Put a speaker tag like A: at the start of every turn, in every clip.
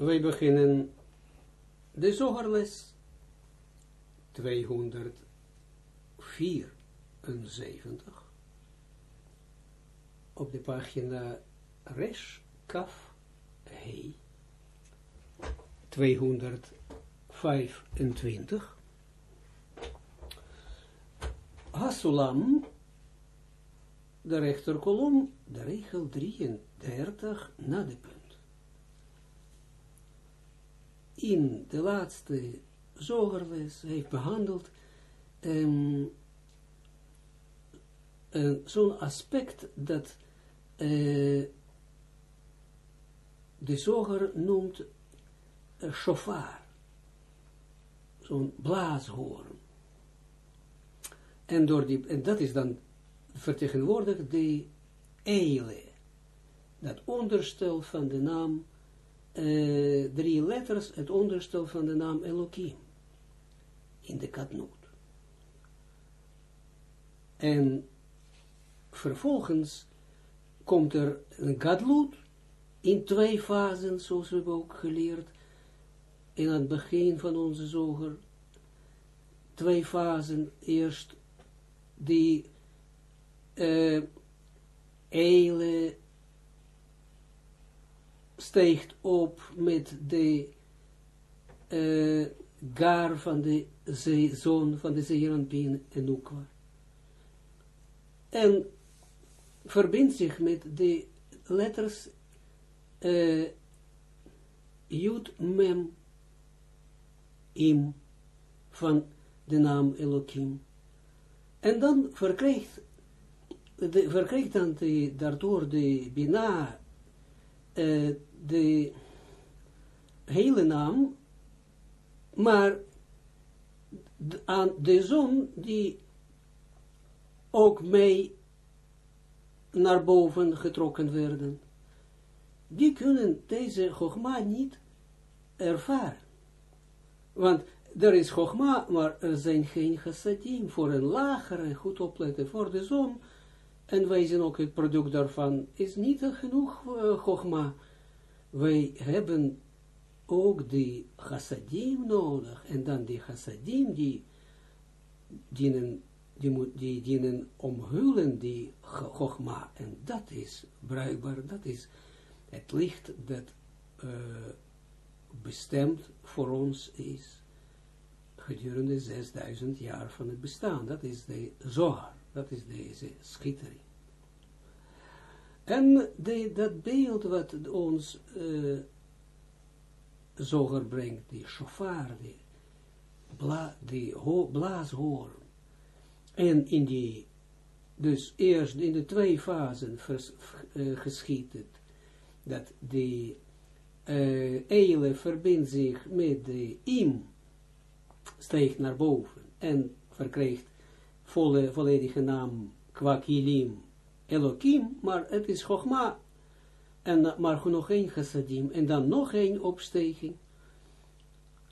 A: wij beginnen de zogerles 274 op de pagina Resh Kaf Hei 225 Hasulam de rechterkolom, de regel 33 na de punt. In de laatste zogerles heeft behandeld um, zo'n aspect dat uh, de zoger noemt uh, shofar, zo'n blaashoorn. En, door die, en dat is dan vertegenwoordigt de eile, dat onderstel van de naam, uh, drie letters, het onderstel van de naam Elohim, in de katnoot. En vervolgens komt er een gadloed in twee fasen, zoals we hebben ook geleerd, in het begin van onze zoger, twee fasen, eerst die uh, steekt op met de uh, gar van de zee, zoon van de Zeeranpien en Nukwa. En verbindt zich met de letters uh, Mem Im van de naam Elohim. En dan verkrijgt de, verkrijgt dan de, daardoor de Bina uh, de hele naam, maar aan de zon die ook mee naar boven getrokken werden, die kunnen deze Chogma niet ervaren. Want er is Chogma, maar er zijn geen chassadim voor een lagere, goed opletten, voor de zon en wij zijn ook het product daarvan, is niet genoeg uh. Wij hebben ook die chassadim nodig, en dan die chassadim die dienen, die, die dienen omhullen die Chogma, en dat is bruikbaar, dat is het licht dat uh, bestemd voor ons is, gedurende 6000 jaar van het bestaan, dat is de Zohar. Dat is deze schittering. En de, dat beeld wat ons uh, zoger brengt, die shofar, die, bla, die ho, blaashoorn. En in die, dus eerst in de twee fasen vers, het, dat die uh, eile verbindt zich met de im, steekt naar boven en verkrijgt volle, volledige naam Kwakilim Elohim, maar het is Chogma, en maar nog één chassadim, en dan nog één opstijging,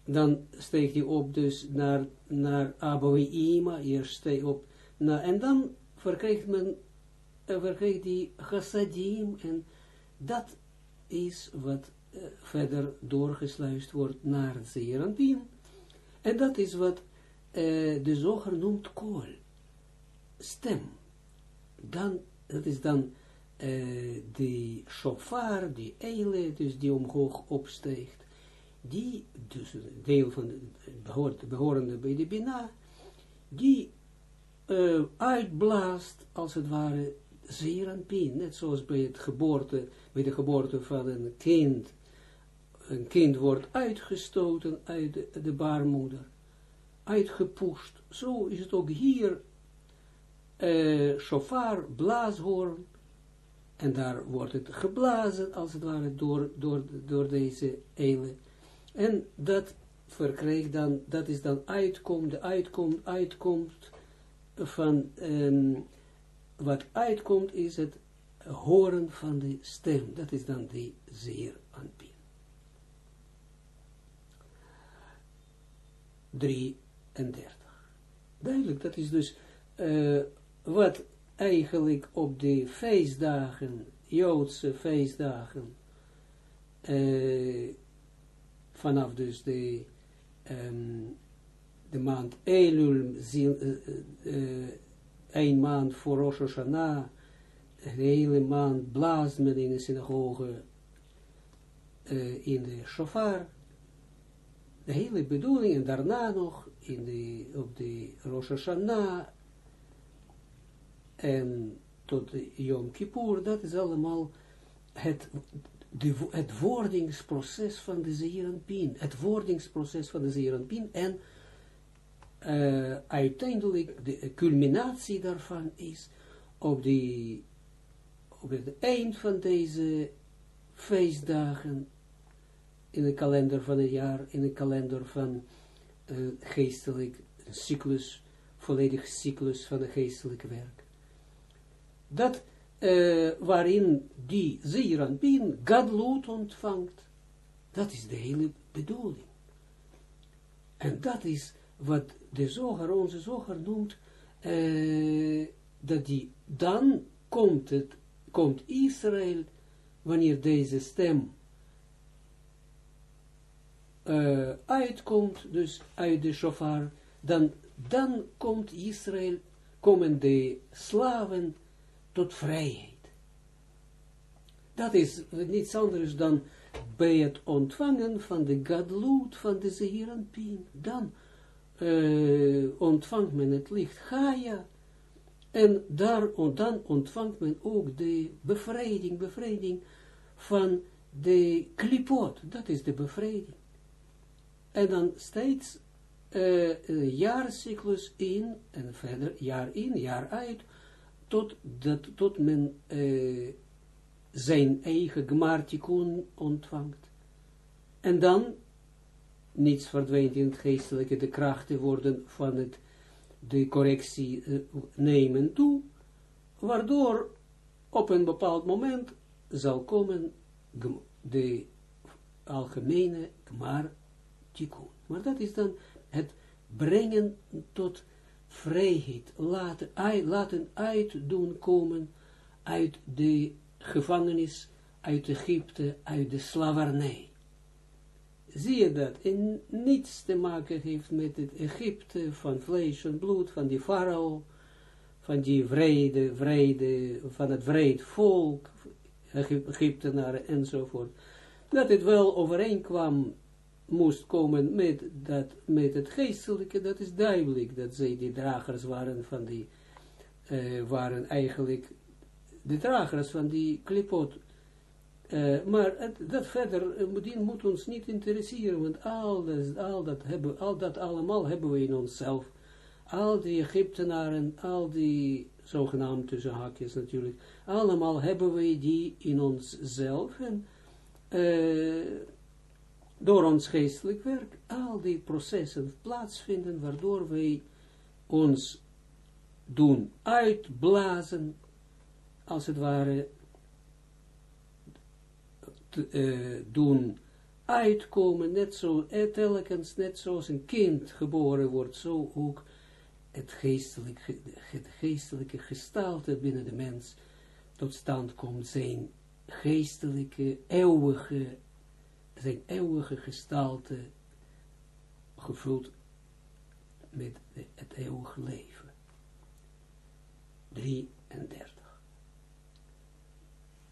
A: dan steekt hij op dus naar, naar Ima, eerst steekt op, en dan verkrijgt men, uh, verkrijgt die chassadim, en dat is wat uh, verder doorgesluist wordt naar Zeeranpien, en dat is wat de zoger noemt kool. Stem, dan, dat is dan uh, die shofar, die eile, dus die omhoog opsteegt, die, dus een deel van de behoort, behorende bij de Bina, die uh, uitblaast, als het ware, zeer aan pijn, net zoals bij, het geboorte, bij de geboorte van een kind, een kind wordt uitgestoten uit de, de baarmoeder, uitgepusht, zo is het ook hier uh, shofar, blaashoorn, en daar wordt het geblazen, als het ware, door, door, door deze eile. En dat verkrijgt dan, dat is dan uitkomt, de uitkomt, uitkomt van, um, wat uitkomt is het horen van de stem, dat is dan die zeer aanpien. 33. Duidelijk, dat is dus uh, wat eigenlijk op de feestdagen, Joodse feestdagen, uh, vanaf dus de, um, de maand Elul, uh, uh, een maand voor Rosh Hashanah, de hele maand blaast men in de synagoge in de shofar, de hele bedoeling, en daarna nog in de, op de Rosh Hashanah, en tot Yom Kippur, dat is allemaal het, de, het wordingsproces van de Zeeranpien, het wordingsproces van de Zeeranpien, en uh, uiteindelijk de culminatie daarvan is op, die, op het eind van deze feestdagen in de kalender van het jaar, in de kalender van uh, geestelijk cyclus, volledig cyclus van het geestelijke werk. Dat uh, waarin die Zeeranpien Gadloed ontvangt. Dat is de hele bedoeling. En dat is wat de zoger, onze zoger noemt, uh, dat die, dan komt het, komt Israël, wanneer deze stem uh, uitkomt, dus uit de shofar, dan, dan komt Israël, komen de slaven tot vrijheid. Dat is niets anders dan bij het ontvangen van de gadloed van de Zehiranpien. Dan uh, ontvangt men het licht Gaia. En daar, dan ontvangt men ook de bevrijding, bevrijding van de klipot. Dat is de bevrijding. En dan steeds uh, jaarcyclus in en verder jaar in, jaar uit, tot, dat, tot men uh, zijn eigen gmartikun ontvangt. En dan, niets verdwijnt in het geestelijke, de krachten worden van het, de correctie uh, nemen toe, waardoor op een bepaald moment zal komen de algemene gmar Maar dat is dan het brengen tot vrijheid, laten, laten uitdoen komen uit de gevangenis, uit Egypte, uit de slavernij. Zie je dat? En niets te maken heeft met het Egypte van vlees en bloed, van die farao, van die vrede, vrede, van het vreed volk, Egyptenaren enzovoort. Dat het wel overeenkwam moest komen met, dat, met het geestelijke, dat is duidelijk, dat zij die dragers waren van die, uh, waren eigenlijk de dragers van die klipot. Uh, maar dat verder, uh, die moet ons niet interesseren, want al dat, al, dat hebben, al dat allemaal hebben we in onszelf. Al die Egyptenaren, al die zogenaamde tussen haakjes natuurlijk, allemaal hebben we die in onszelf en door ons geestelijk werk, al die processen plaatsvinden, waardoor wij ons doen uitblazen, als het ware, te, uh, doen uitkomen, net zo, telkens, net zoals een kind geboren wordt, zo ook het geestelijke, het geestelijke gestalte binnen de mens tot stand komt, zijn geestelijke, eeuwige zijn eeuwige gestalte gevuld met het eeuwige leven. 33.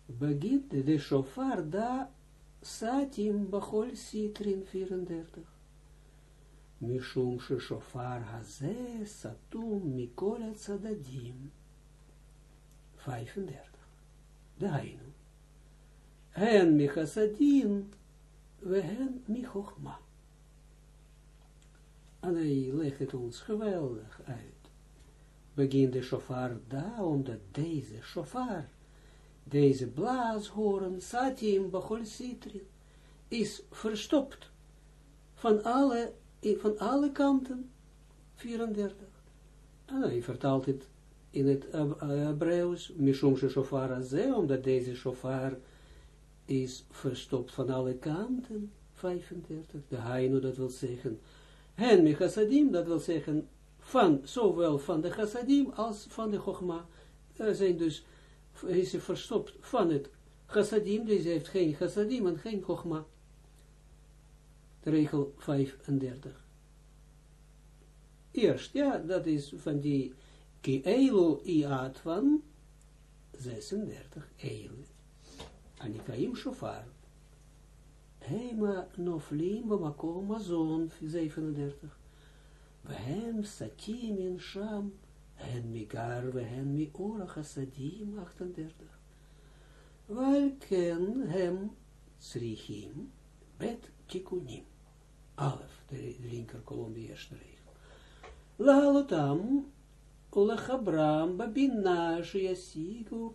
A: Begint de shofar da satim bachol sitrin 34. Mishum she shofar haze satum mikol tzadadim. 35. Dainu. Hen michasadim we hen michochma. En hij legt het ons geweldig uit. Begin de shofar da, omdat deze shofar, deze blaashoren, satim bachol citrin, is verstopt van alle, van alle kanten, 34. En hij vertaalt het in het Hebreeuws, mishum shofar azeh, omdat deze shofar is verstopt van alle kanten, 35, de Hainu, dat wil zeggen, hen me chassadim, dat wil zeggen, van, zowel van de chassadim als van de chogma, er zijn dus, is verstopt van het chassadim, deze heeft geen chassadim en geen chogma. regel 35. Eerst, ja, dat is van die ki eilu iat van 36, eilu. Anikaim shofar. Hema noflim bamakom mazon, 37. Wehem satim in sham, hen migar, wehem mi ora chasadim, 38. Welken hem srichim, bet tikunim. Alef, de linker kolom, de eerste regel.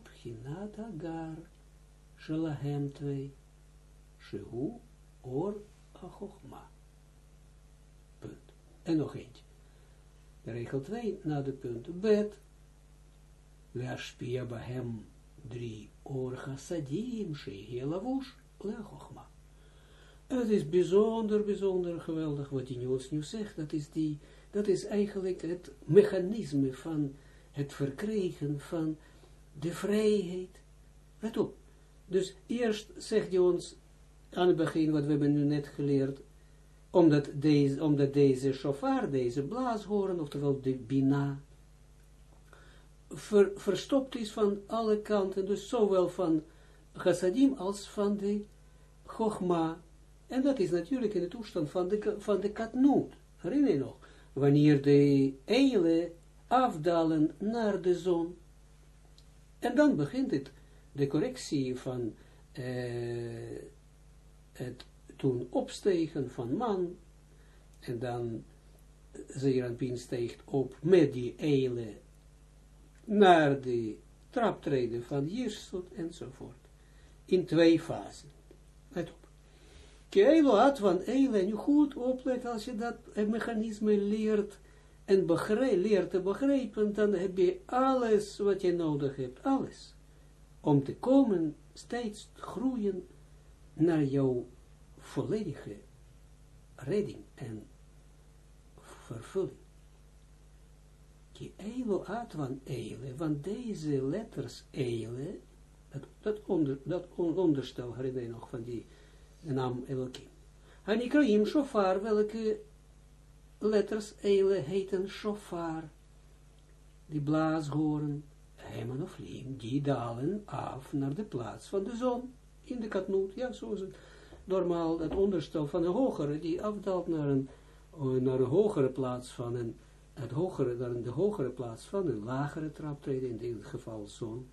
A: Pchinat agar, shalahem twee, shehu, or, achochma. Punt. En nog eentje. De regel 2, na de punt, bet, leashpia bahem, drie, or chassadim, shehi lavush, lechochma. Het is bijzonder, bijzonder geweldig wat hij ons nu zegt. Dat is, die, dat is eigenlijk het mechanisme van het verkrijgen van de vrijheid. Let op. Dus eerst zegt hij ons aan het begin, wat we hebben nu net geleerd, omdat deze, omdat deze shofar, deze blaashoorn, oftewel de bina, ver, verstopt is van alle kanten, dus zowel van chassadim als van de chogma, en dat is natuurlijk in de toestand van de, van de katnoot. Herinner je nog? Wanneer de eilen afdalen naar de zon. En dan begint het, de correctie van uh, het toen opstegen van man. En dan Zeranpien steegt op met die eilen naar de traptreden van Jirsut enzovoort. In twee fasen. Let op. Keilo van Eile, nu goed opletten, als je dat mechanisme leert en begrijp, leert te begrijpen, dan heb je alles wat je nodig hebt, alles. Om te komen, steeds groeien naar jouw volledige redding en vervulling. Die Eilo had van Eile, van deze letters Eile, dat, onder, dat onderstel herinner je nog van die de naam Elohim. Hanikraim shofar, welke letters Eile heten shofar, die blaashoren, hemen of lim, die dalen af naar de plaats van de zon, in de katnoot, ja, zo is het. Normaal, het onderstel van de hogere, die afdaalt naar een, naar een hogere plaats van een, het hogere, naar de hogere plaats van een lagere traptreden, in dit geval zon,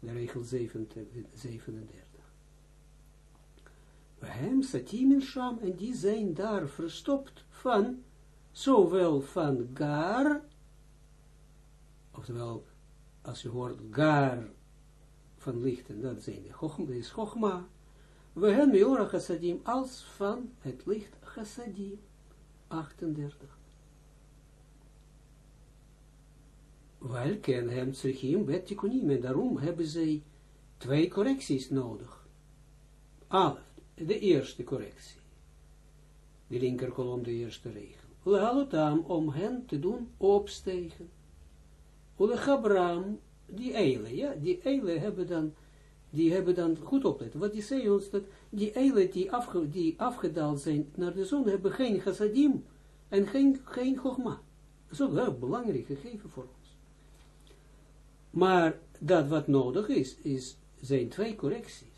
A: de regel 37 hem satimen sham, en die zijn daar verstopt van, zowel van gar, oftewel, als je hoort gar van lichten, dat zijn de chogma, is chogma, we hebben meora chassadim, als van het licht chassadim, 38. Welken hem tzrichim bet tikunim, en daarom hebben zij twee correcties nodig. Alef, de eerste correctie. De linkerkolom, de eerste regel. Lehalotam, om hen te doen opstegen. Ulechabram, die eilen, ja, die eilen hebben dan, die hebben dan, goed opletten, wat die zeggen ons, dat die eilen die, die afgedaald zijn naar de zon, hebben geen chassadim en geen, geen chogma. Dat is ook heel belangrijk gegeven voor ons. Maar dat wat nodig is, is zijn twee correcties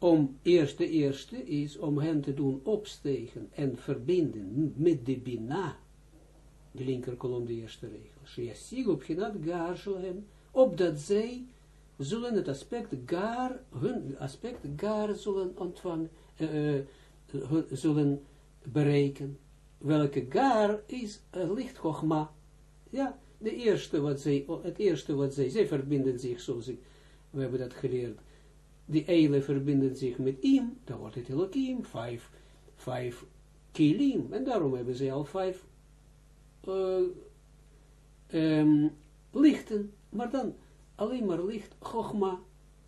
A: om eerst de eerste is om hen te doen opstegen en verbinden met de bina, de linkerkolom de eerste regel, shiasig op genad gar opdat zij zullen het aspect gar, hun aspect gar zullen ontvangen, uh, uh, zullen bereiken, welke gar is uh, ja, de eerste wat zij, het eerste wat zij, zij verbinden zich, zoals ik, we hebben dat geleerd, die eile verbinden zich met im, dan wordt het Elohim, vijf, vijf kilim, en daarom hebben ze al vijf uh, um, lichten, maar dan alleen maar licht, Chogma,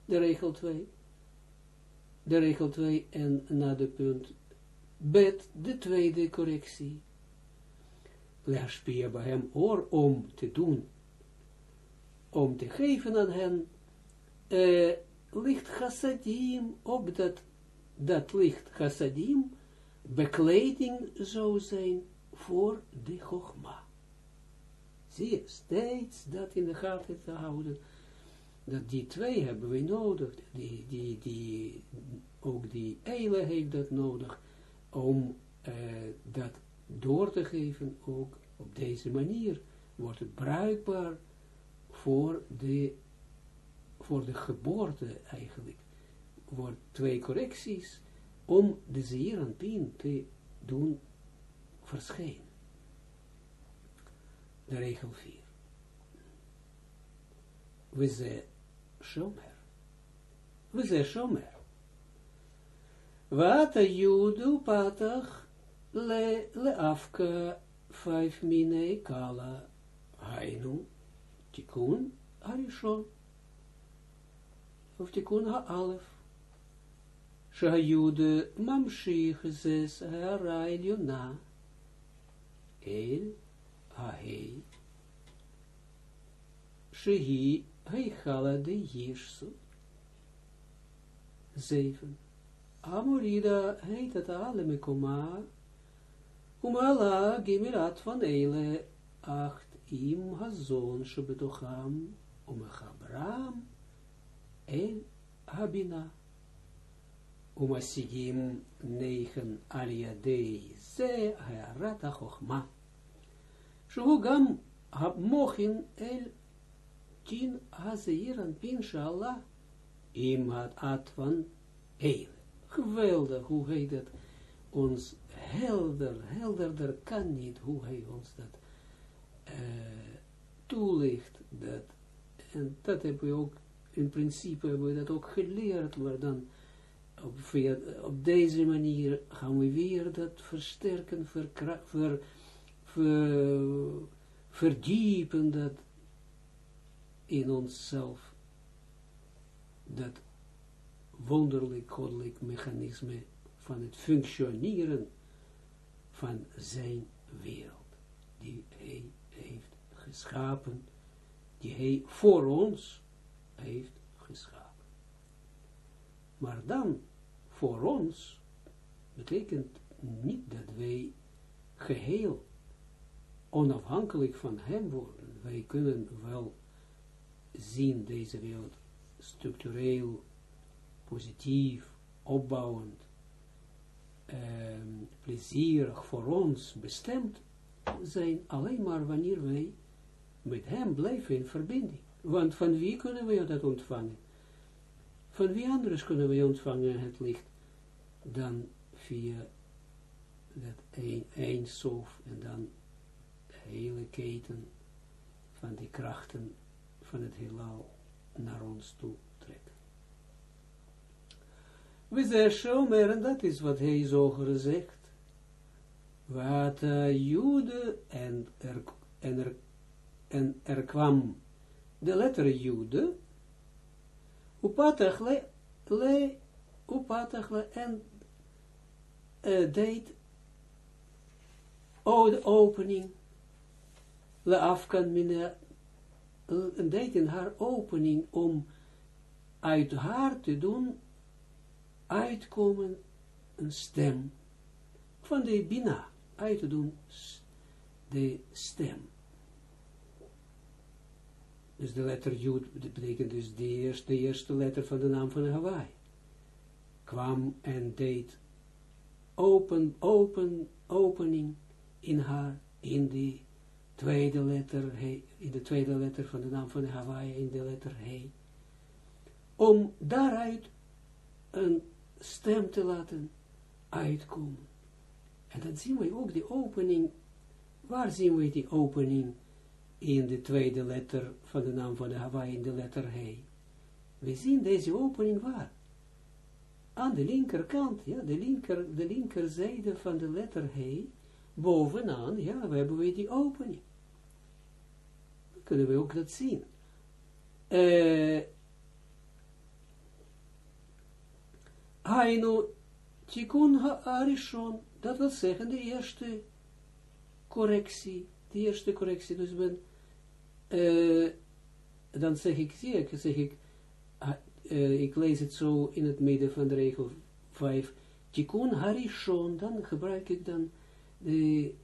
A: de regel 2, de regel 2 en na de punt bet, de tweede correctie. Leerspier bij hem oor om te doen, om te geven aan hen, uh, licht chassadim, op dat, dat licht chassadim, bekleding zou zijn voor de Chogma. Zie je, steeds dat in de gaten te houden, dat die twee hebben we nodig, die, die, die, ook die eile heeft dat nodig, om uh, dat door te geven, ook op deze manier. Wordt het bruikbaar voor de, voor de geboorte eigenlijk, wordt twee correcties, om de zeer en te doen verschijnen. De regel 4. We ze shomer. We ze shomer. Wat a judu patach le, le afka vijf mine kala hainu tikun harishon. Of tikun ha-alef. שהיוד ממשיך זס הערה el ahei shehi heichala de. Zeven. Amorida heet het alemekoma Umala gemirat van Eile, acht im hazon shebetocham, umechabram, el habina. Umasigim negen aliadei ze ha'arata chochma. Shuhu gam mochin el tien hazeir en pin shala im had at van eile. Geweldig hoe hij dat ons helder, helderder kan niet hoe hij ons dat uh, toelicht. Dat, en dat hebben we ook, in principe hebben we dat ook geleerd, maar dan op, via, op deze manier gaan we weer dat versterken, ver, ver, ver, verdiepen dat in onszelf, dat wonderlijk goddelijk mechanisme van het functioneren van zijn wereld, die hij heeft geschapen, die hij voor ons heeft geschapen. Maar dan voor ons betekent niet dat wij geheel onafhankelijk van hem worden. Wij kunnen wel zien deze wereld structureel, positief, opbouwend, eh, plezierig voor ons bestemd zijn, alleen maar wanneer wij met hem blijven in verbinding. Want van wie kunnen wij dat ontvangen? Van wie anders kunnen we ontvangen het licht dan via dat een, een sof en dan de hele keten van die krachten van het heelal naar ons toe trekken. We zeggen, en dat is wat hij zo zegt. Wat uh, Jude en er, en, er, en er kwam de letter Jude Upatach le, le, upatach le, en uh, deed oh, de opening, le afkan mine, en deed in haar opening om uit haar te doen uitkomen een stem van de bina, uit te doen de stem. Dus de letter Jud betekent dus de eerste, de eerste letter van de naam van Hawaii. Kwam en deed open, open, opening in haar, in de tweede letter, in de tweede letter van de naam van Hawaii, in de letter He. Om daaruit een stem te laten uitkomen. En dan zien we ook de opening, waar zien we die opening in de tweede letter van de naam van de Hawaii, in de letter He. We zien deze opening waar? Aan de linkerkant, ja, de, linker, de linkerzijde van de letter He, bovenaan, ja, we hebben we die opening. Dan kunnen we ook dat zien. Uh, Aino Tikkun ha-arishon, dat wil zeggen de eerste correctie, de eerste correctie, dus ben uh, dan zeg ik, zie ik, zeg ik, uh, ik lees het zo in het midden van de regel 5, Tikkun Harishon, dan gebruik ik dan de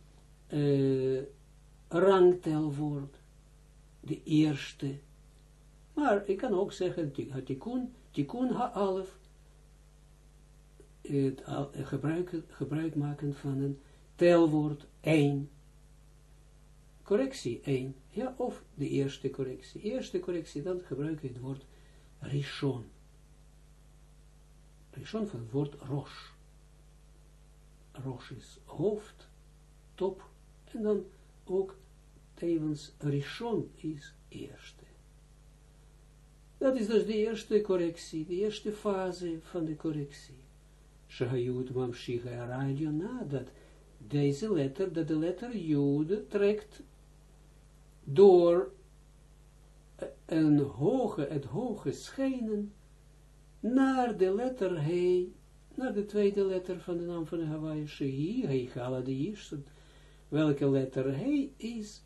A: uh, rangtelwoord, de eerste. Maar ik kan ook zeggen, Tikkun, Tikkun Ha'alef, het gebruik, gebruik maken van een telwoord 1. Correctie 1. Ja, of de eerste correctie. Eerste correctie, dan gebruik ik het woord rishon. Rishon van het woord rosh. Rosh is hoofd, top, en dan ook tevens rishon is eerste. Dat is dus de eerste correctie, de eerste fase van de correctie. Shahayut Mamshicha Radio na dat deze letter, dat de letter Jud trekt door een hoge, het hoge schijnen naar de letter He, naar de tweede letter van de naam van de Hawaii, Shehi, Heichala de Yishsut. Welke letter He is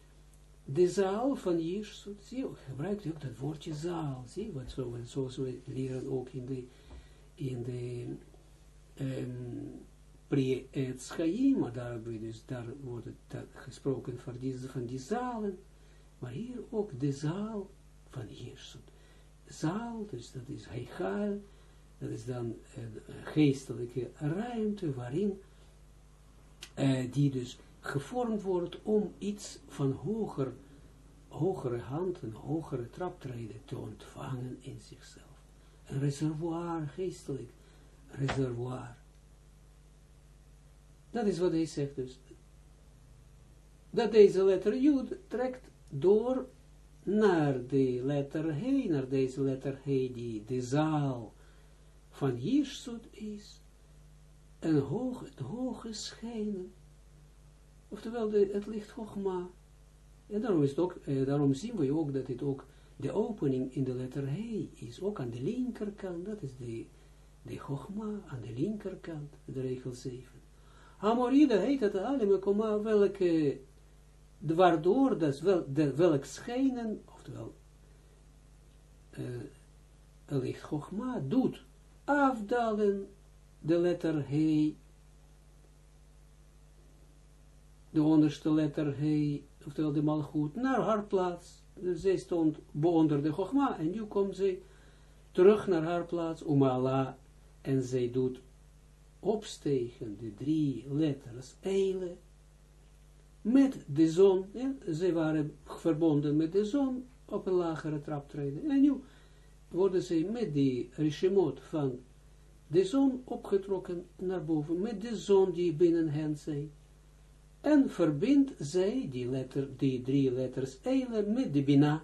A: de zaal van Yishsut. Zie, gebruikt ook dat woordje zaal, zie, wat zo, zoals we leren ook in de, in de, um, Pri et Schaim, daar, dus, daar wordt het gesproken van die, van die zalen, maar hier ook de zaal van Jirsut. Zaal, dus dat is Heichal, dat is dan een geestelijke ruimte waarin uh, die dus gevormd wordt om iets van hoger, hogere hand, een hogere traptreden te ontvangen in zichzelf. Een reservoir, geestelijk reservoir. Dat is wat hij zegt dus. Dat deze letter Jud trekt door naar de letter He, naar deze letter He, die de zaal van Jirsut is, een hoog, het hoge schijnen, oftewel de, het licht Chogma. En daarom, is het ook, eh, daarom zien we ook dat het ook de opening in de letter He is, ook aan de linkerkant, dat is de, de aan de linkerkant, de regel 7. Amoride heet het alle koma welke, waardoor dat wel, de, welk schijnen, oftewel, uh, licht Chogma doet afdalen de letter He, de onderste letter He, oftewel de malgoed, naar haar plaats. Dus zij stond onder de Chogma en nu komt zij terug naar haar plaats, Umala, en zij doet opstegen, de drie letters Eile, met de zon, ja, ze waren verbonden met de zon op een lagere traptreden. En nu worden ze met die regimot van de zon opgetrokken naar boven, met de zon die binnen hen zijn. En verbindt zij die, letter, die drie letters Eile met de Bina.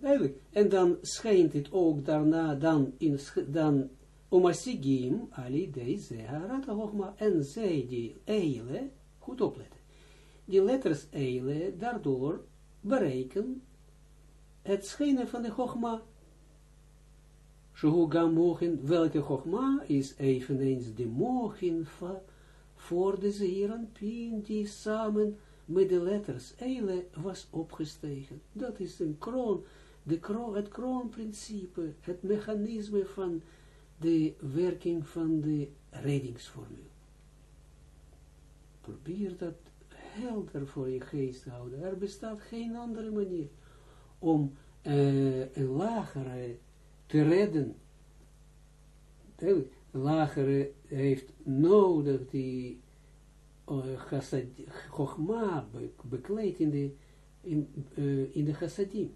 A: Eigenlijk. En dan schijnt het ook daarna, dan, in, dan omasigim, ali deze, harata hoogma, en zij die eile, goed opletten, die letters eile, daardoor bereiken het schijnen van de hoogma, Shuga mogen, welke hoogma is eveneens de mogen voor de zeiran pin, die samen met de letters eile was opgestegen. Dat is een kroon, de kroon, het kroonprincipe, het mechanisme van de werking van de reddingsformule. Probeer dat helder voor je geest te houden. Er bestaat geen andere manier om uh, een lagere te redden. Een lagere heeft nodig die uh, bekleedt in de, in, uh, in de chassadim.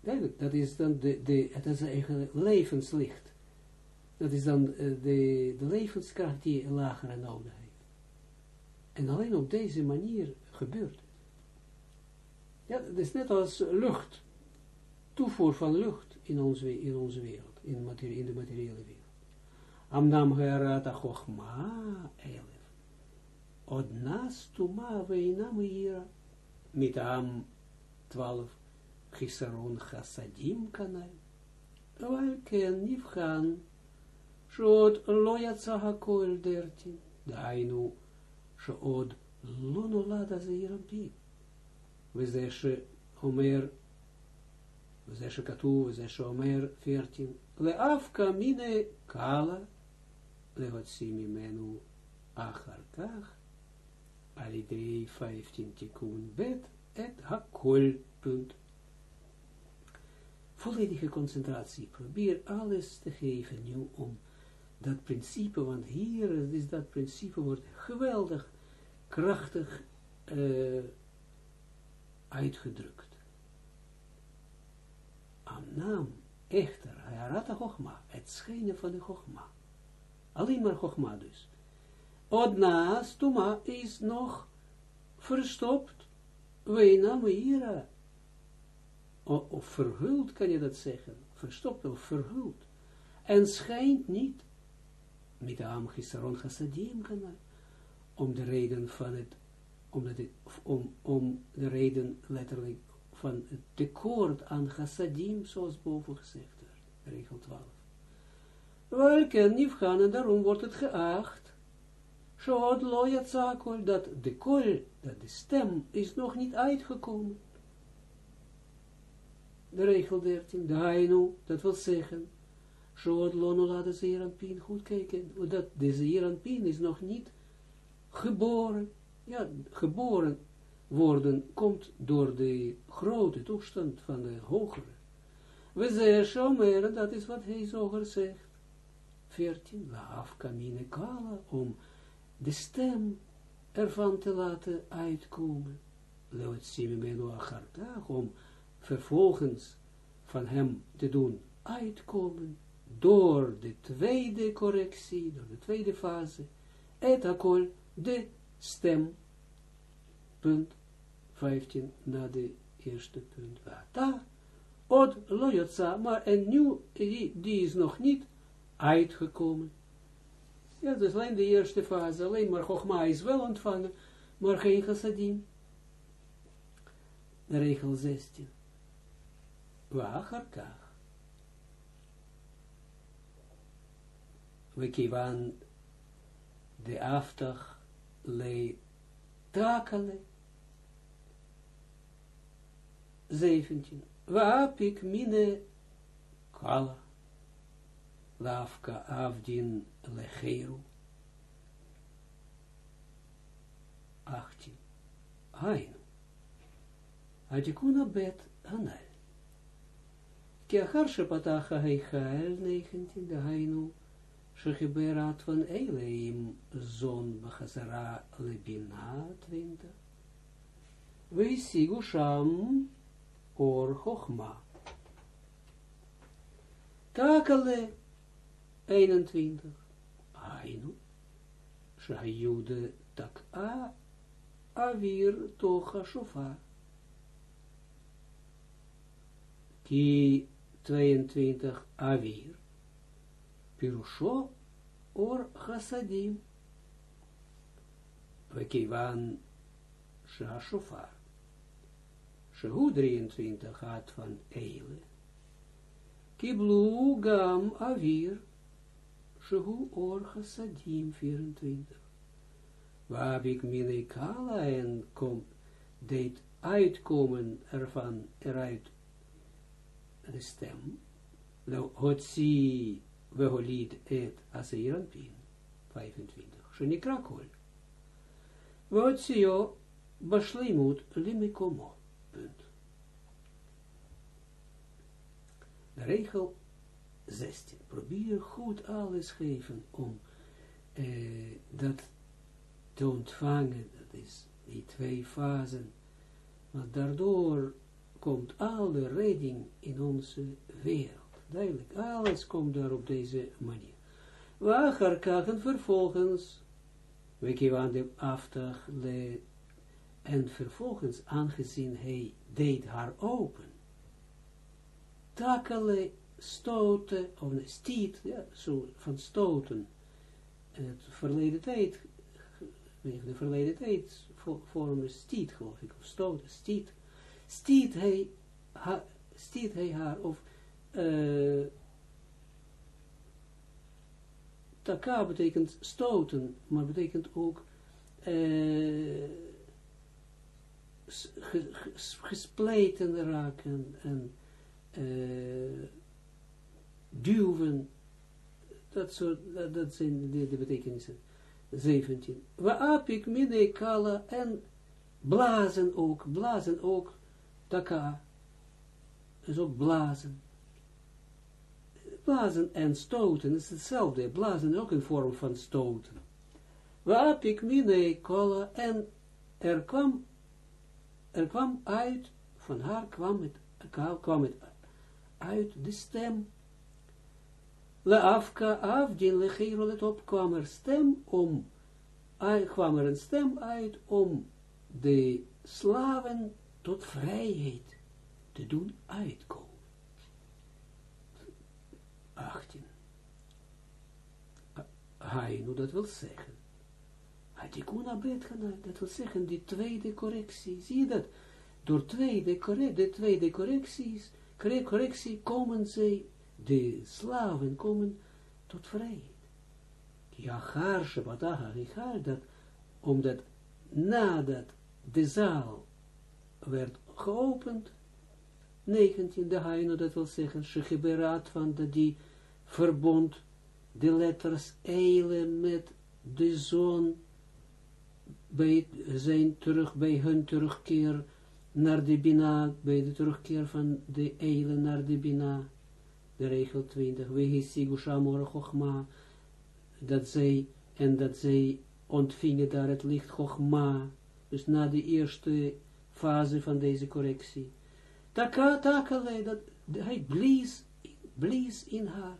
A: Duidelijk, dat is dan de, de, het is eigenlijk levenslicht. Dat is dan de, de levenskracht die een lagere nodig heeft. En alleen op deze manier gebeurt het. Ja, het is net als lucht. Toevoer van lucht in onze, in onze wereld, in, materie, in de materiële wereld. Amnam gerata chochma elef. Odnas tuma veinam hier. Met am 12 Chisaron chassadim kanal. אבל כן נבחן שעוד לא יצא הכל דרטין, דהיינו שעוד לא נולד הזעיר אנפין. וזה שאומר, zes katu, zes omer, veertien, leafka mine kala, lehotsimi menu achar kach, alidei 15 tikun bet, et hakol, punt. Volledige concentratie. Probeer alles te geven nu om dat principe, want hier is dat principe wordt geweldig krachtig uh, uitgedrukt. Amnam, echter, Harata Chogma, het schijnen van de Chogma. Alleen maar Chogma dus. Odna, Stuma is nog verstopt. Weina Meira. Of verhuld kan je dat zeggen. Verstopt of verhuld. En schijnt niet. Met de Am Gisaron Chassadim om de reden van het, om, het, om, om de reden letterlijk van het tekort aan chassadim, zoals boven gezegd werd, regel 12. Welke nifgaan, en daarom wordt het geacht, zoals loyatzakol, dat de kol, dat de stem, is nog niet uitgekomen. De regel 13, de hainu, dat wil zeggen, zoals lonola de zeeranpien, goed kijken, dat de zeeranpien is nog niet geboren, ja, geboren worden komt door de grote toestand van de hogere. We zeggen dat is wat hij zoger zegt. 14, laaf kamine kala, om de stem ervan te laten uitkomen. Leot simimenu achartag, om vervolgens van hem te doen uitkomen, door de tweede correctie, door de tweede fase, et akol, de stem, punt 15 na de eerste punt. Wata, od lojotsa, maar en nu, die, die is nog niet uitgekomen. Ja, dus alleen de eerste fase, alleen maar Chogma is wel ontvangen, maar geen chassadim. Regel 16. Wacharkach. We kiwan de aftag le takale. 17. Waapik mine kala. Lafka avdin lecheru. 18. Hainu. Adikuna bet hanel. Kiachar shepatacha heichael 19. De hainu. Shechiberat van Eileim zon Bachazara Lebina 20. We sigu sham or Chochma. Takale 21. Ainu. Shayude tak a avir tocha shofar. Ki 22 avir. Pirusho or chassadim. Wekiwan shashofar. Shehu 23 gaat van Eile. Kiblu gam avir. Shehu or chassadim 24. Wabik mine kala en kom, deed uitkomen ervan, eruit de stem. Nou, hotsi Weholid et Aseiranpin, 25. Shenikra kol. Weotsio bashleimut limikomo. Punt. De regel 16. Probeer goed alles geven om eh, dat te ontvangen. Dat is die twee fasen. Want daardoor komt alle redding in onze wereld. Duidelijk, alles komt daar op deze manier. Wacher kagen vervolgens, we de afdag, en vervolgens, aangezien hij deed haar open, takele stoten, of stiet, ja, zo van stoten, het verleden tijd, de verleden tijd, vormde stiet, geloof ik, of stoten, stiet, stiet hij, ha, stiet hij haar, of uh, taka betekent stoten, maar betekent ook uh, gespleten raken en uh, duwen, dat, soort, dat, zijn de, de betekenissen. 17. We apik mine kala en blazen ook, blazen ook, taka, is ook blazen. Blazen en stoten is hetzelfde, blazen ook een vorm van stoten. We apik mine kala en er kwam, er kwam uit, van haar kwam het, kwam het uit de stem Leafka afdien lechero, let op, kwam er stem om, kwam er een stem uit om de slaven tot vrijheid te doen uitkomen. 18. Hij, nu dat wil zeggen. Hadikuna betgana, dat wil zeggen, die tweede correctie, zie je dat? Door tweede, de tweede correcties, correctie komen zij de slaven komen tot vrijheid. Ja, gaar Shabbataha Richard, dat omdat nadat de zaal werd geopend, 19 de Haino, dat wil zeggen, Shechiberat van dat die verbond de letters eilen met de zon bij zijn terug, bij hun terugkeer naar de Bina, bij de terugkeer van de eilen naar de Bina, de regel 20, Wehisigu Shamora Chochma, dat zij, en dat zij ontvingen daar het licht Chochma, dus na de eerste fase van deze correctie. Taka, takale, dat, hij blies, blies in haar,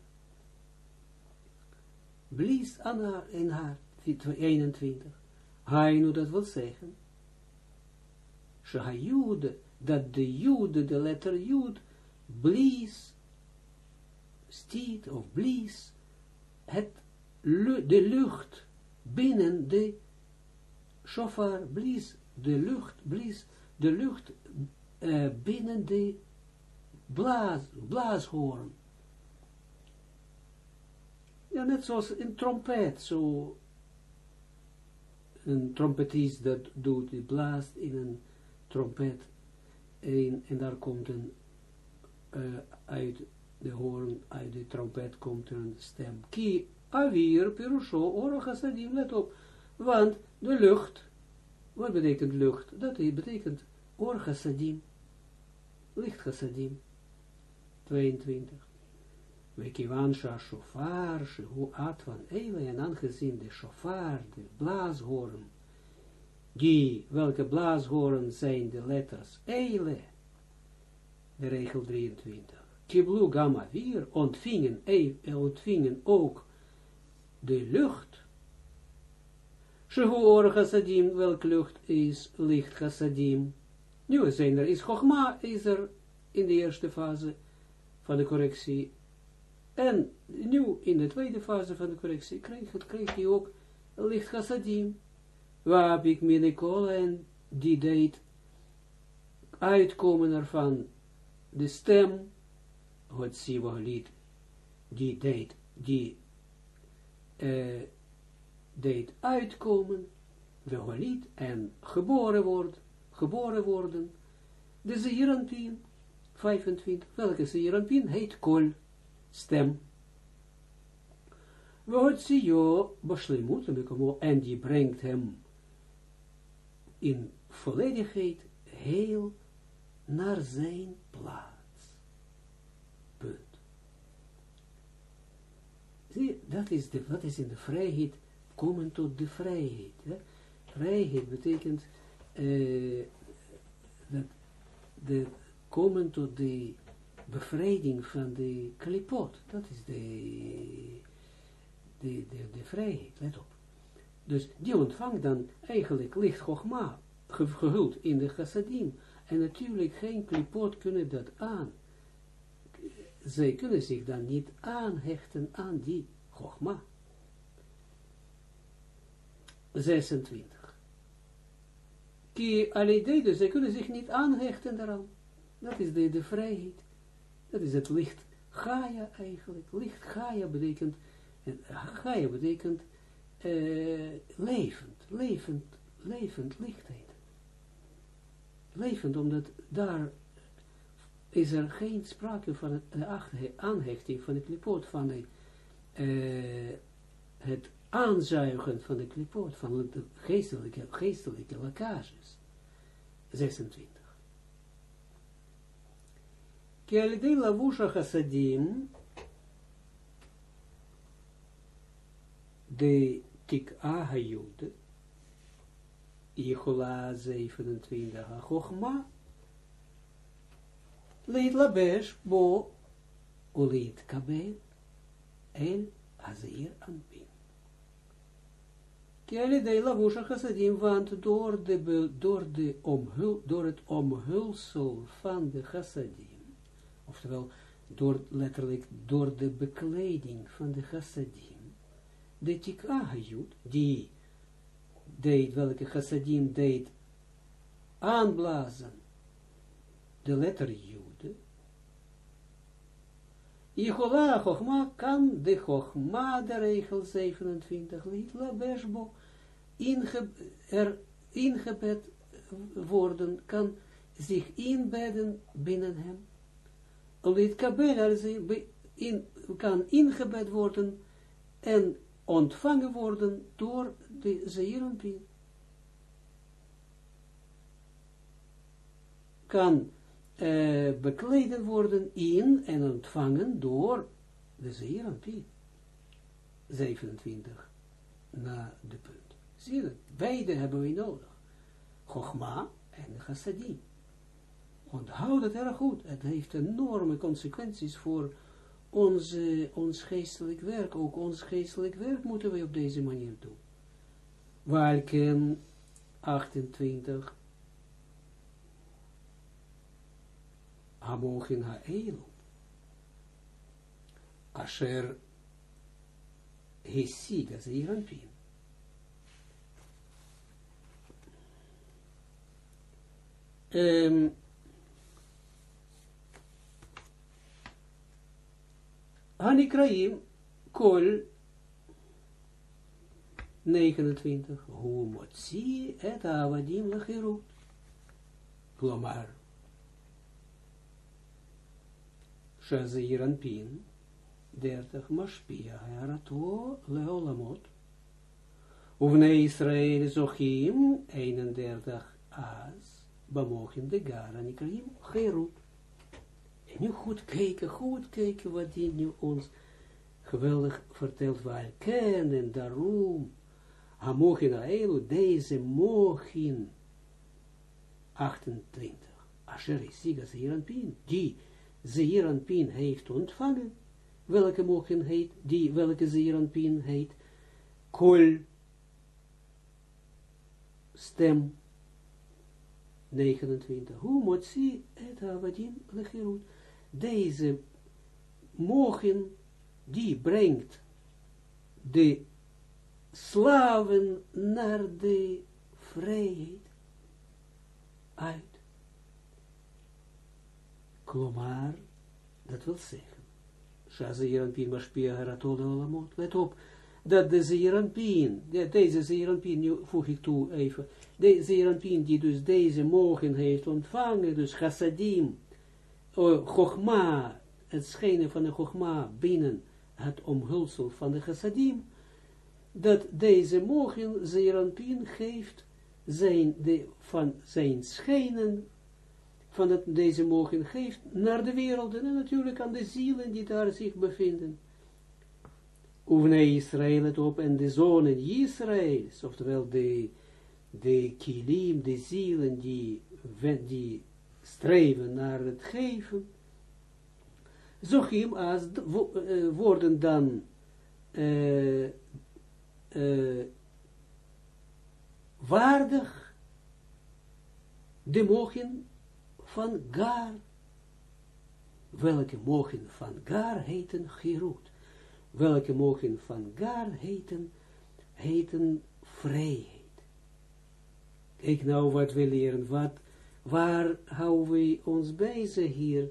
A: blies aan haar, in haar, 21. Hij nu dat wil zeggen, Shahayude, dat de jude, de letter Jud, blies stiet of blies het, de lucht binnen de shofar, blies de lucht, blies de lucht uh, binnen de blaas, blaashoorn. Ja, net zoals een trompet, zo een trompetist dat doet, die blaast in een trompet en, en daar komt een uh, uit de hoorn uit de trompet komt een stem. Ki avir pirusho chassadim, let op. Want de lucht, wat betekent lucht? Dat betekent or chassadim, licht chassadim. 22. Wekiwan sha shofar, shehu at van eile, en aangezien de shofar, de blaashoorn, die, welke blaashoorn zijn de letters eile, de regel 23 kiblu gamma vier, ontvingen, ontvingen ook de lucht. Shehu or chassadim, welke lucht is licht chassadim. Nu zijn er, is Chogma, is er in de eerste fase van de correctie. En nu in de tweede fase van de correctie kreeg, het, kreeg hij ook licht chassadim. Waar ik Nikola en die deed uitkomen ervan de stem wat Siwaliet, die deed, die uh, deed uitkomen, Weholiet, en geboren wordt, geboren worden, de Zeeranpien, 25, welke Zeeranpien heet Kol, stem. Je, beslimut, en die brengt hem in volledigheid heel naar zijn plaats. Zie, dat is, de, dat is in de vrijheid, komen tot de vrijheid. Vrijheid betekent uh, dat de, komen tot de bevrijding van de klipot. Dat is de, de, de, de vrijheid, let op. Dus die ontvangt dan eigenlijk licht Chogma, gehuld in de chassadim. En natuurlijk geen klipot kunnen dat aan zij kunnen zich dan niet aanhechten aan die Chogma. 26. Ki alidei, dus zij kunnen zich niet aanhechten daaraan. Dat is de, de vrijheid. Dat is het licht Gaia eigenlijk. Licht Gaia betekent, Gaia betekent uh, levend, levend, levend lichtheid. Levend, omdat daar is er geen sprake van de aanhechting van de klipoot, van de, uh, het aanzuigen van de klipoot, van de geestelijke, geestelijke lekkages. 26. Kialidei lavusha chassadim, de tik ahayud, Jehola 27, Chochma, Leit labesh bo uleit kabel el azir anpin. Kiali de lavusha chassadim, want door, de, door, de omhul, door het omhulsel van de chassadim, oftewel door, letterlijk door de bekleding van de chassadim, de tikahayut, die deed, welke chassadim deed aanblazen, de letter Jude. Jehola Chochma kan de Chochma, de regel 27, Litla Beshbo, inge, ingebed worden, kan zich inbedden binnen hem. Lit Kabel, kan ingebed worden en ontvangen worden door de Zeerenpien. Kan uh, bekleden worden in en ontvangen door de Zeeranpien. 27 na de punt. Zie je, beide hebben we nodig. Chogma en chassadim. Onthoud het erg goed. Het heeft enorme consequenties voor onze, ons geestelijk werk. Ook ons geestelijk werk moeten we op deze manier doen. Welke 28 Amochin ha'elu. Asher hesiga zeirampin. Um, Hanikraim, kol 29, hoe motzi et avadim lachirut. Klomar, Shaziran Pin, 30, Mashpia, Harato, Leolamot, Uvne Israël Zochim, 31, Az, Bamochim de Gara, Nikrim, Gerut. En nu goed kijken, goed kijken wat die nu ons geweldig vertelt, waar kennen daarom, Hamochin Aelu, deze mochin, 28, Asher Isiga Zeeran Pin, die Zeeranpin heeft ontvangen, welke mogen heet, die, welke Zeeranpin heet, kol, stem, 29, hoe moet ze het avadim lechirut, deze mogen, die brengt de slaven naar de vrijheid uit. Klomar, dat wil zeggen, Shazeeranpin Mashpia Heratol Olamot, let op, dat de Zeeranpin, de, deze Zeeranpin, nu voeg ik toe even, de Zeeranpin die dus deze mogen heeft ontvangen, dus Chassadim, uh, Chogma, het schijnen van de Chogma binnen het omhulsel van de Chassadim, dat deze mogen Zeeranpin geeft zijn, de, van zijn schijnen van dat deze mogen geeft naar de wereld en natuurlijk aan de zielen die daar zich bevinden. Oevne Israël het op en de zonen Israëls, oftewel de, de kilim, de zielen die, die streven naar het geven, zochim als worden dan uh, uh, waardig de mogen van Gar, welke mogen van Gar heten Gerut, welke mogen van Gar heten, heten vrijheid. Kijk nou wat we leren, wat, waar houden we ons bezig hier?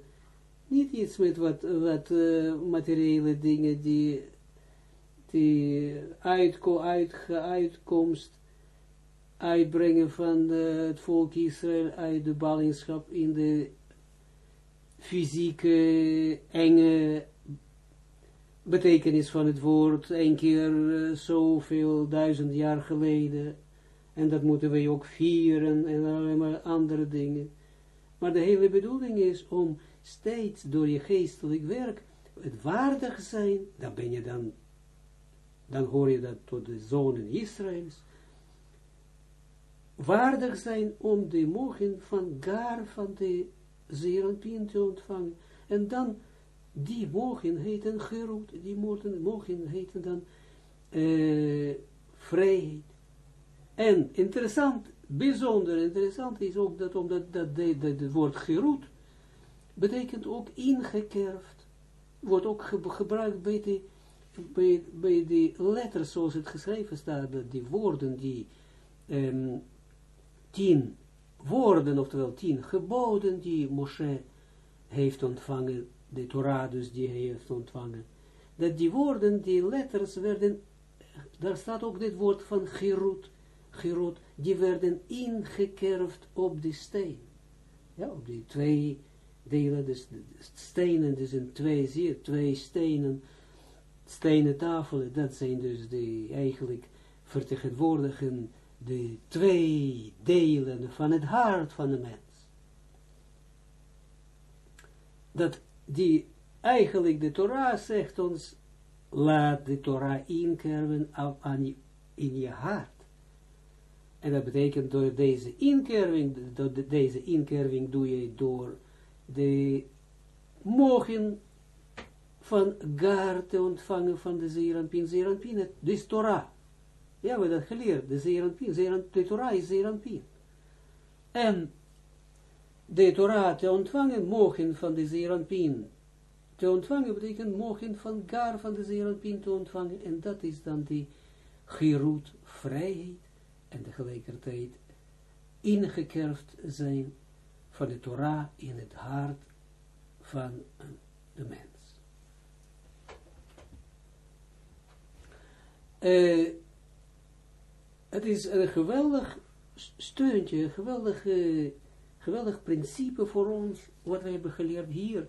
A: Niet iets met wat, wat uh, materiële dingen die, die uitko, uit, uitkomst uitbrengen van uh, het volk Israël uit de ballingschap in de fysieke, enge betekenis van het woord, een keer uh, zoveel duizend jaar geleden, en dat moeten we ook vieren, en allerlei andere dingen. Maar de hele bedoeling is om steeds door je geestelijk werk het waardig zijn, dan ben je dan, dan hoor je dat tot de zonen Israëls, waardig zijn om de mogen van gar van de zeeranpien te ontvangen. En dan, die mogen heten geroet, die mogen, mogen heten dan uh, vrijheid. En interessant, bijzonder interessant is ook dat, omdat dat, dat, dat het woord geroet, betekent ook ingekerfd, wordt ook gebruikt bij de, bij, bij de letters zoals het geschreven staat, die woorden die um, tien woorden, oftewel tien geboden die Moshe heeft ontvangen, de Torah dus die hij heeft ontvangen, dat die woorden, die letters werden, daar staat ook dit woord van Gerut, Gerut, die werden ingekerfd op die steen. Ja, op die twee delen, dus de stenen, dus in twee, zie twee stenen, stenen tafelen, dat zijn dus die eigenlijk vertegenwoordigen de twee delen van het hart van de mens. Dat die eigenlijk de Torah zegt ons, laat de Torah inkerven in je hart. En dat betekent door deze inkerving, door deze inkerving doe je door de mogen van gar te ontvangen van de Zeranpin. Zeranpin, is Torah. Ja, we hebben dat geleerd. De Zeranpin, de Torah is Zeranpin. En de Torah te ontvangen, mogen van de Zeranpin te ontvangen, betekent mogen van gar van de Zeranpin te ontvangen. En dat is dan die geroet vrijheid en tegelijkertijd ingekerfd zijn van de Torah in het hart van de mens. Uh, het is een geweldig steuntje, een geweldig, uh, geweldig principe voor ons, wat we hebben geleerd hier,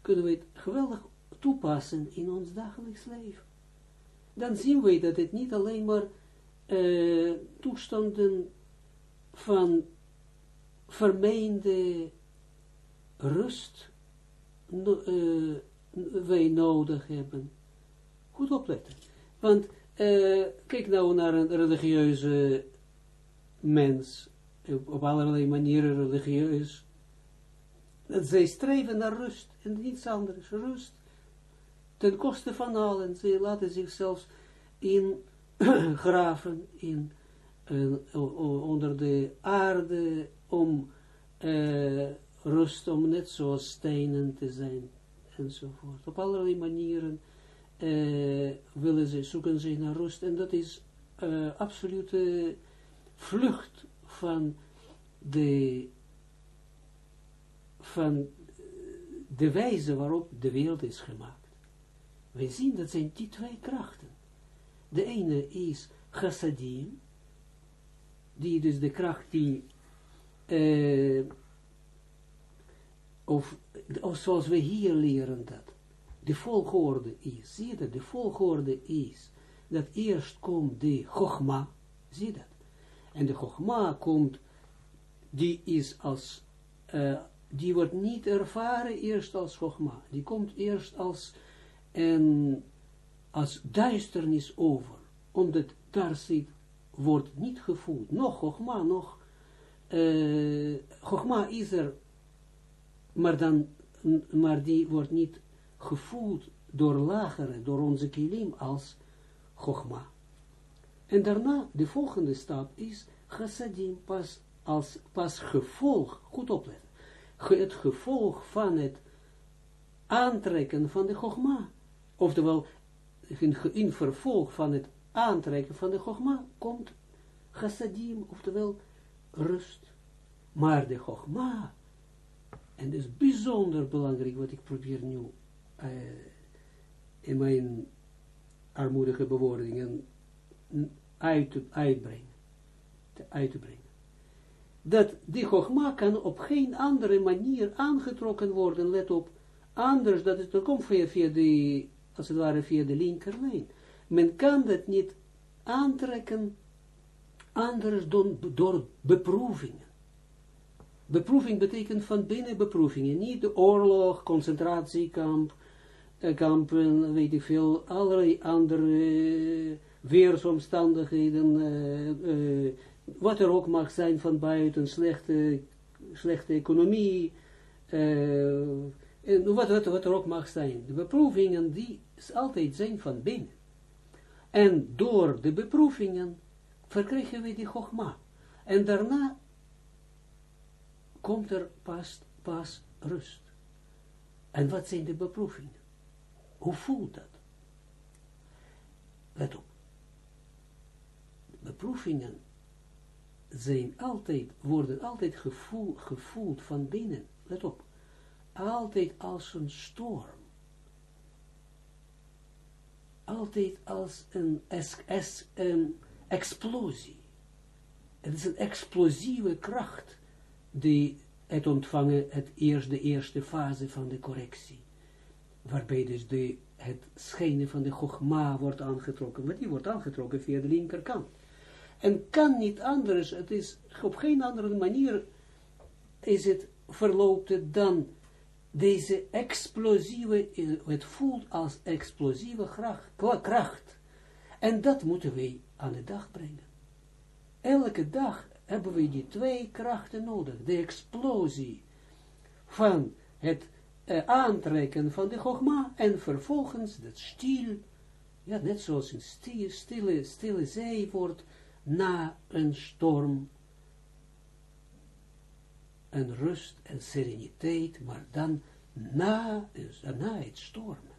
A: kunnen we het geweldig toepassen in ons dagelijks leven. Dan zien we dat het niet alleen maar uh, toestanden van vermeende rust uh, wij nodig hebben. Goed opletten. Want uh, kijk nou naar een religieuze mens, op, allerlei manieren religieus, dat zij streven naar rust en niets anders, rust, ten koste van allen, zij laten zichzelf in graven, in, uh, onder de aarde, om uh, rust, om net zoals stenen te zijn, enzovoort. Op allerlei manieren uh, willen ze, zoeken ze naar rust, en dat is uh, absolute vlucht van de, van de wijze waarop de wereld is gemaakt. Wij zien dat zijn die twee krachten. De ene is chassadim, die dus de kracht die, uh, of, of zoals we hier leren dat, de volgorde is, zie je dat, de volgorde is, dat eerst komt de chogma, zie je dat, en de chogma komt, die is als, uh, die wordt niet ervaren eerst als chogma, die komt eerst als een, als duisternis over, omdat daar zit, wordt niet gevoeld, nog chogma, nog, uh, chogma is er, maar dan, maar die wordt niet gevoeld door lagere, door onze kilim als Chogma. En daarna, de volgende stap is chassadim, pas, als, pas gevolg, goed opletten, het gevolg van het aantrekken van de Chogma. Oftewel, in, in vervolg van het aantrekken van de Chogma komt chassadim, oftewel rust. Maar de Chogma, en dat is bijzonder belangrijk wat ik probeer nu uh, in mijn armoedige bewoordingen uit te, uitbrengen. Te, uit te brengen. dat die Chogma kan op geen andere manier aangetrokken worden, let op, anders, dat het komt via, via de, als het ware via de linkerlijn. Men kan dat niet aantrekken, anders dan door beproevingen. Beproeving betekent van binnen beproevingen, niet de oorlog, concentratiekamp, eh, kampen, weet ik veel, allerlei andere weersomstandigheden, uh, wat er ook mag zijn van buiten, slechte, slechte economie, en wat, er ook mag zijn. De beproevingen die altijd zijn van binnen. En door de beproevingen verkrijgen we die gogma. En daarna komt er pas, pas rust. En wat zijn de beproevingen? Hoe voelt dat? Let op. Beproevingen zijn altijd, worden altijd gevoel, gevoeld van binnen. Let op. Altijd als een storm. Altijd als een, een explosie. Het is een explosieve kracht die het ontvangen, het eerst, de eerste fase van de correctie. Waarbij dus de, het schijnen van de Chogma wordt aangetrokken, maar die wordt aangetrokken via de linkerkant. En kan niet anders, het is op geen andere manier is het verloopt dan deze explosieve, het voelt als explosieve kracht. En dat moeten wij aan de dag brengen. Elke dag hebben we die twee krachten nodig. De explosie van het uh, aantrekken van de Chogma en vervolgens het stil, ja, net zoals een stille, stille zee wordt na een storm, een rust en sereniteit, maar dan na, na het stormen.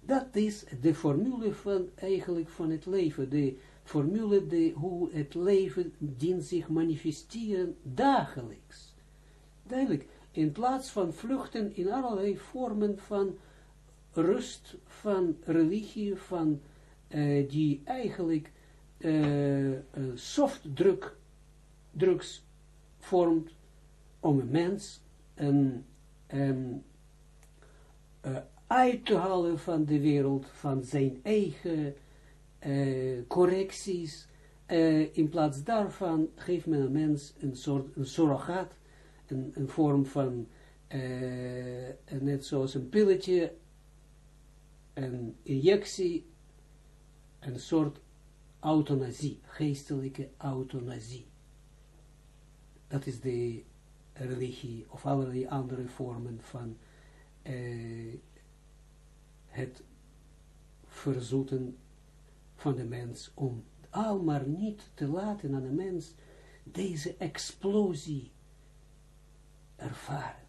A: Dat is de formule van eigenlijk van het leven, de formule de, hoe het leven dient zich manifesteren dagelijks. Duidelijk, in plaats van vluchten in allerlei vormen van rust, van religie, van uh, die eigenlijk uh, softdruk, drugs vormt om een mens een, uh, uit te halen van de wereld, van zijn eigen uh, correcties. In plaats daarvan geeft men een mens een soort een surrogaat, een, een vorm van, net zoals een pilletje, een injectie, een soort euthanasie, geestelijke euthanasie. Dat is de religie of allerlei andere vormen van uh, het verzoeten van de mens, om al maar niet te laten aan de mens deze explosie ervaren.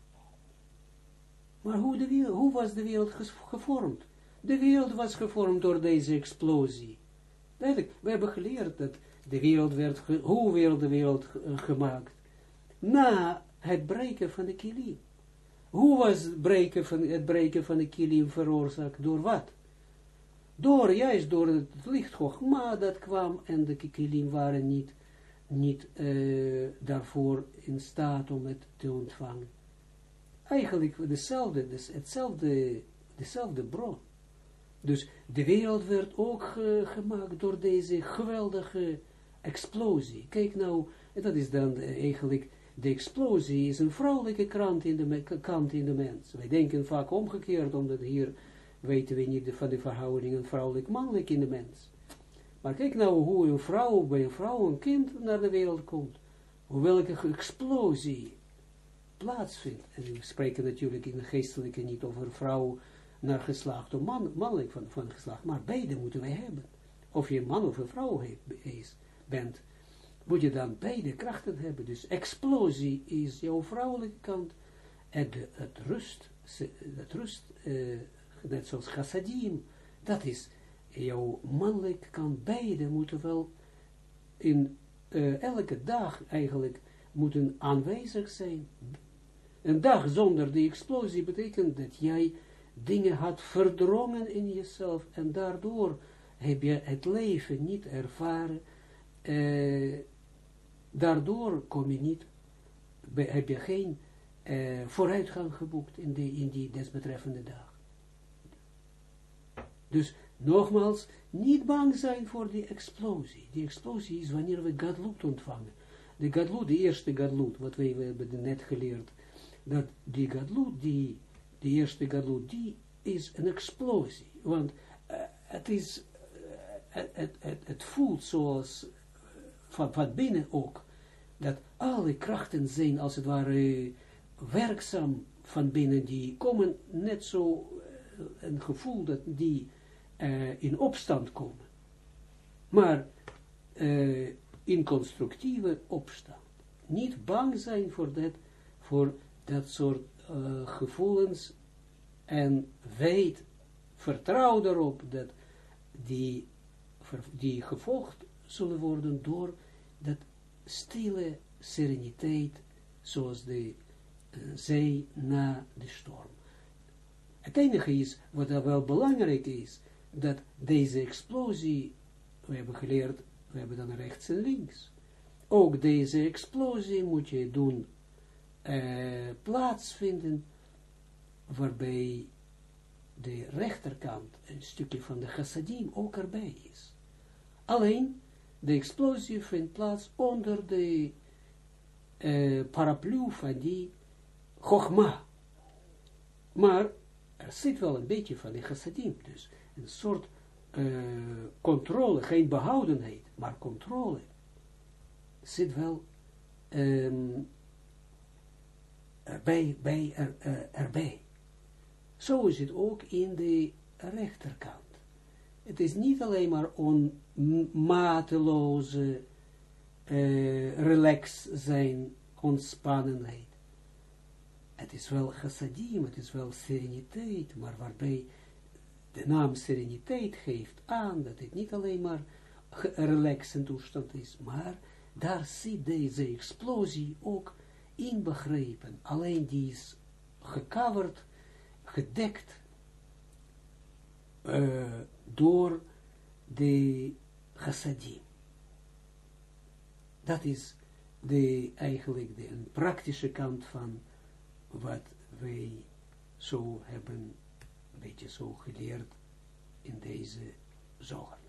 A: Maar hoe, de wereld, hoe was de wereld gevormd? De wereld was gevormd door deze explosie. We hebben geleerd dat de wereld werd, hoe werd de wereld gemaakt? Na het breken van de kilim. Hoe was het breken van, het breken van de kilim veroorzaakt? Door wat? Door, juist door het licht maar dat kwam en de kilim waren niet, niet uh, daarvoor in staat om het te ontvangen. Eigenlijk dezelfde, hetzelfde, dezelfde bron. Dus de wereld werd ook gemaakt door deze geweldige explosie. Kijk nou, dat is dan eigenlijk, de explosie is een vrouwelijke kant in de, kant in de mens. Wij denken vaak omgekeerd, omdat hier weten we niet van de verhoudingen vrouwelijk-mannelijk in de mens. Maar kijk nou hoe een vrouw, bij een vrouw een kind naar de wereld komt. Hoe welke explosie plaatsvindt. En we spreken natuurlijk in de geestelijke niet over vrouw naar geslacht of man, mannelijk van, van geslacht. Maar beide moeten wij hebben. Of je man of een vrouw heeft, bent, moet je dan beide krachten hebben. Dus explosie is jouw vrouwelijke kant. En de, het rust, het rust uh, net zoals chassadim, dat is jouw mannelijk kan beide moeten wel in uh, elke dag eigenlijk moeten aanwezig zijn. Een dag zonder die explosie betekent dat jij dingen had verdrongen in jezelf en daardoor heb je het leven niet ervaren uh, daardoor kom je niet, heb je geen uh, vooruitgang geboekt in, de, in die desbetreffende dag. Dus nogmaals, niet bang zijn voor die explosie. Die explosie is wanneer we Gadlut ontvangen. De Gadlut, de eerste Gadlut, wat we hebben net geleerd, dat die Gadlut, die, die eerste Gadlut, die is een explosie. Want uh, het is, uh, het, het, voelt zoals, van, van binnen ook, dat alle krachten zijn als het ware werkzaam van binnen, die komen net zo een gevoel dat die uh, in opstand komen. Maar uh, in constructieve opstand. Niet bang zijn voor dat, voor dat soort uh, gevoelens en weet, vertrouw erop dat die, die gevolgd zullen worden door dat stille sereniteit, zoals de zee na de storm. Het enige is, wat wel belangrijk is, dat deze explosie, we hebben geleerd, we hebben dan rechts en links. Ook deze explosie moet je doen uh, plaatsvinden, waarbij de rechterkant, een stukje van de chassadim, ook erbij is. Alleen, de explosie vindt plaats onder de uh, paraplu van die chogma. Maar er zit wel een beetje van de chassadim, dus een soort uh, controle, geen behoudenheid, maar controle, zit wel erbij, bij, er, uh, erbij. Zo is het ook in de rechterkant. Het is niet alleen maar onmateloze uh, relax zijn, ontspannenheid. Het is wel chassadim, het is wel sereniteit, maar waarbij de naam sereniteit geeft aan dat het niet alleen maar een relaxen toestand is, maar daar zit deze explosie ook inbegrepen. Alleen die is gecoverd, gedekt uh, door de chassadim. Dat is de, eigenlijk de een praktische kant van wat wij zo hebben beetje zo geleerd in deze zoger.